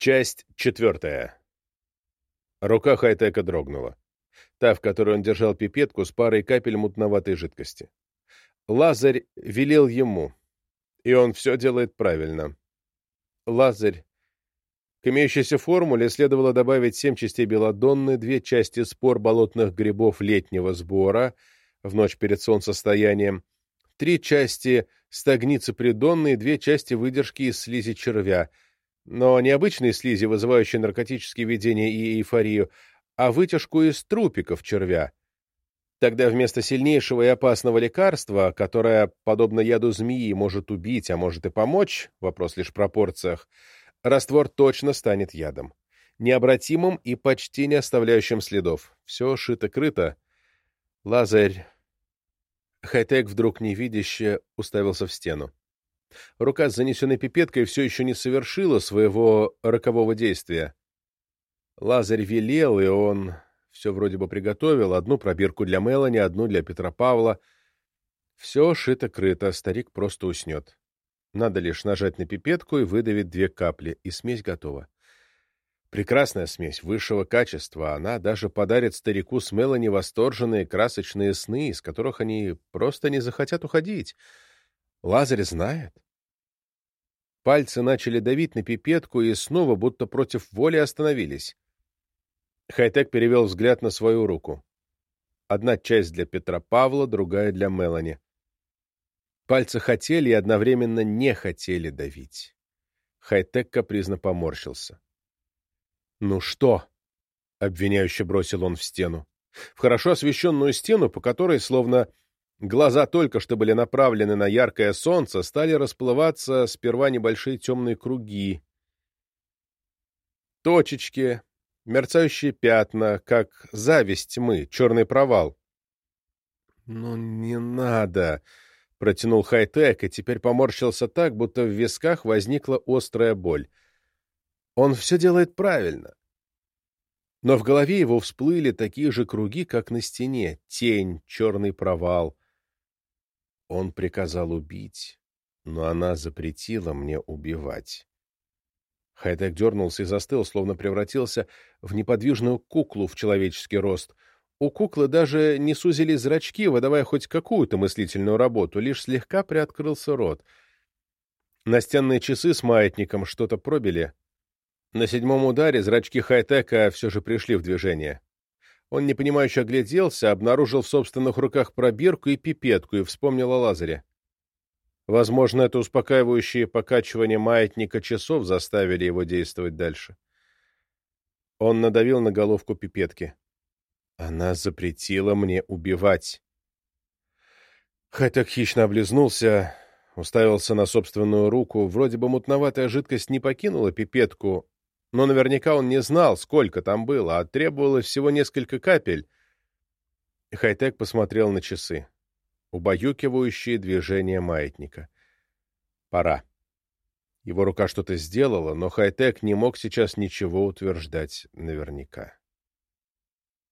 Часть четвертая. Рука Хайтека дрогнула. Та, в которой он держал пипетку с парой капель мутноватой жидкости. Лазарь велел ему, и он все делает правильно. Лазарь. К имеющейся формуле следовало добавить семь частей белодонны, две части спор болотных грибов летнего сбора в ночь перед солнцестоянием, три части стагницы придонной и две части выдержки из слизи червя, но не обычные слизи, вызывающие наркотические видения и эйфорию, а вытяжку из трупиков червя. Тогда вместо сильнейшего и опасного лекарства, которое, подобно яду змеи, может убить, а может и помочь, вопрос лишь в пропорциях, раствор точно станет ядом. Необратимым и почти не оставляющим следов. Все шито-крыто. Лазарь... Хайтек вдруг невидяще уставился в стену. Рука с занесенной пипеткой все еще не совершила своего рокового действия. Лазарь велел, и он все вроде бы приготовил. Одну пробирку для Мелани, одну для Петра Павла. Все шито-крыто, старик просто уснет. Надо лишь нажать на пипетку и выдавить две капли, и смесь готова. Прекрасная смесь, высшего качества. Она даже подарит старику с Мелани восторженные красочные сны, из которых они просто не захотят уходить. Лазарь знает. Пальцы начали давить на пипетку и снова, будто против воли, остановились. Хайтек перевел взгляд на свою руку. Одна часть для Петра Павла, другая для Мелани. Пальцы хотели и одновременно не хотели давить. Хайтек капризно поморщился. «Ну что?» — обвиняюще бросил он в стену. В хорошо освещенную стену, по которой, словно глаза только что были направлены на яркое солнце, стали расплываться сперва небольшие темные круги. Точечки, мерцающие пятна, как зависть тьмы, черный провал. «Ну, не надо!» — протянул Хайтек, и теперь поморщился так, будто в висках возникла острая боль. Он все делает правильно. Но в голове его всплыли такие же круги, как на стене, тень, черный провал. Он приказал убить, но она запретила мне убивать. Хайтек дернулся и застыл, словно превратился в неподвижную куклу в человеческий рост. У куклы даже не сузили зрачки, выдавая хоть какую-то мыслительную работу, лишь слегка приоткрылся рот. Настенные часы с маятником что-то пробили. На седьмом ударе зрачки Хайтека все же пришли в движение. Он непонимающе огляделся, обнаружил в собственных руках пробирку и пипетку и вспомнил о Лазаре. Возможно, это успокаивающее покачивание маятника часов заставили его действовать дальше. Он надавил на головку пипетки. Она запретила мне убивать. Хайтек хищно облизнулся, уставился на собственную руку. Вроде бы мутноватая жидкость не покинула пипетку, но наверняка он не знал, сколько там было, а требовалось всего несколько капель. Хайтек посмотрел на часы убаюкивающие движения маятника. Пора. Его рука что-то сделала, но Хайтек не мог сейчас ничего утверждать наверняка.